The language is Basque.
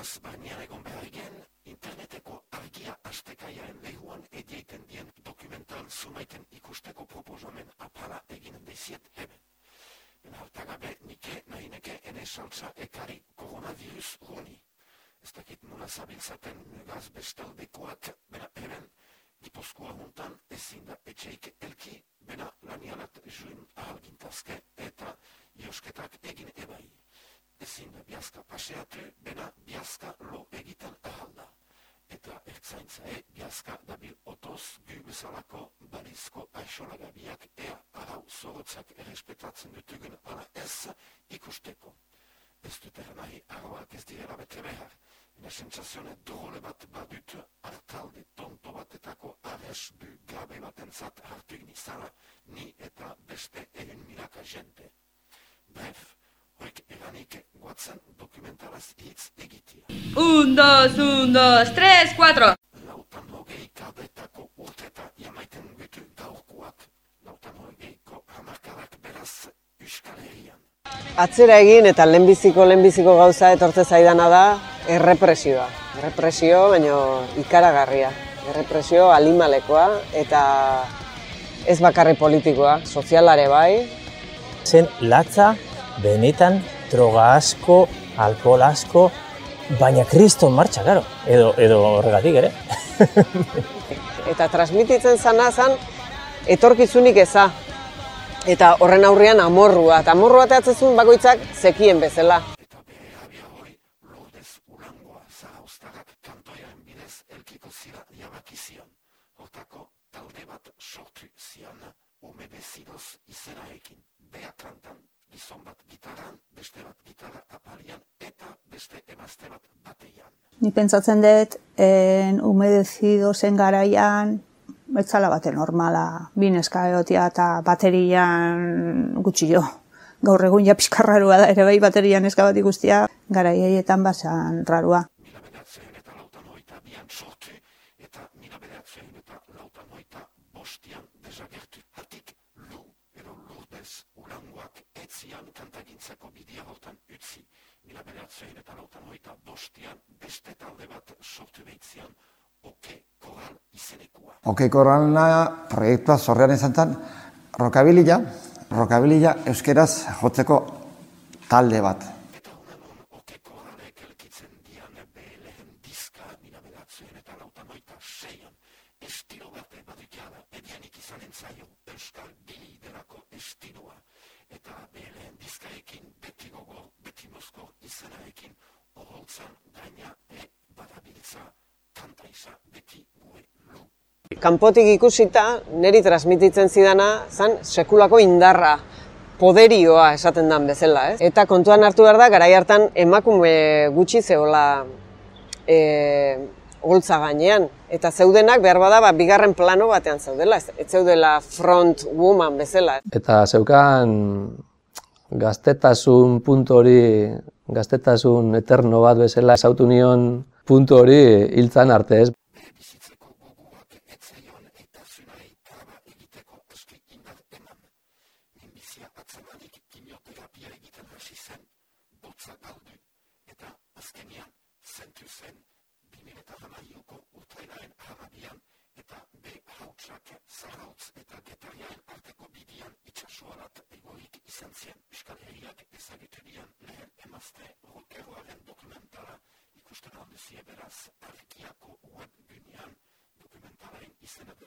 Beraz, barnean egon behar egen, interneteko argia astekaiaren lehuan edieiten dien dokumental zumaiten ikusteko proposamen apala egin deziet hebe. Ben hartagabe, nike nahi neke ene saltza ekari koronavirus honi. Ez dakit nola zabiltzaten nugaz bestaldekoak, bena hemen, Gipuzkoa hontan ezin da etxeik elki, bena lanialat juin ahalgintazke eta josketak egin ebai ezin da biazka paseatu, biazka lo egiten ahalda. Eta ertzaintza e, biazka dabil otoz gu bezalako balizko aixolagabiak ea ahau zorotzak errespetatzen dutugun ala ez ikusteko. Ez dut nahi ahoak ez direla bete behar. Ina sentsazione drole bat badut hartalde tonto batetako ares du gabe batentzat hartu nizala ni eta beste egin milaka jente. Bref, Hoek eranik guatzen dokumentalaz hitz egitea. Un, dos, un, dos, tres, cuatro! Lautan hogei kabetako urteta jamaiten gutu gaurkoak. Lautan hogeiko hamarkadak beraz Euskal Herrian. Atzera egin eta lehenbiziko lehenbiziko gauza etortze zaidana da errepresioa. Errepresio, baino ikaragarria. Errepresio alimalekoa eta ez bakarri politikoa, sozialare bai. Zen latza benetan droga asko, alkohol asko, baina kriston martxa, karo, edo, edo horregatik ere. eta transmititzen zana zan, etorkizunik eza. Eta horren aurrean amorrua, eta amorrua teatzen bakoitzak zekien bezala. Talde bat sortu ume bezidoz behatrantan gizon bat gitaran, beste bat gitarra apalian, eta beste emazte bat bateian. Ni pentsatzen dut, en umedezido zen garaian, betzala bate normala, bineska egotia eta baterian gutxi jo. Gaur egun ja pizkarrarua da, ere bai baterian eska bat ikustia, garaietan basan rarua. Mila bedatzen eta lautan hoita bian sortu, eta mila bedatzen eta lautan hoita bostian desagertu. Etzian kantagintzako bidea hortan utzi. Mila bedatzen eta lautan hoita bostian beste talde bat sortu behitzian, oke koral izenekua. Oke koralna proiektua zorrean izan zen, rokabilia, rokabilia euskeraz jotzeko talde bat. Kanpotik ikusita, neri transmititzen zidana, zan sekulako indarra, poderioa esaten dan bezala, ez? Eta kontuan hartu behar da, garai hartan emakume gutxi zeola e, holtza gainean. Eta zeudenak behar bada, ba, bigarren plano batean zeudela, ez, ez zeudela front woman bezala. Eta zeukan gaztetasun puntu hori, gaztetasun eterno bat bezala esautu nion puntu hori hiltzan arte ez. Kimioterapia egiten hasi zen, botza galdu, eta azkenian zentu zen 2008ko urtailaren harabian eta be hautsak zarrautz eta getariaren arteko bidian itxasoarat egoik izan zien Euskal Herriak ezagutu dian lehen emazte rokeroaren dokumentara ikusten alduzie beraz arkiako web gunean dokumentalaren izena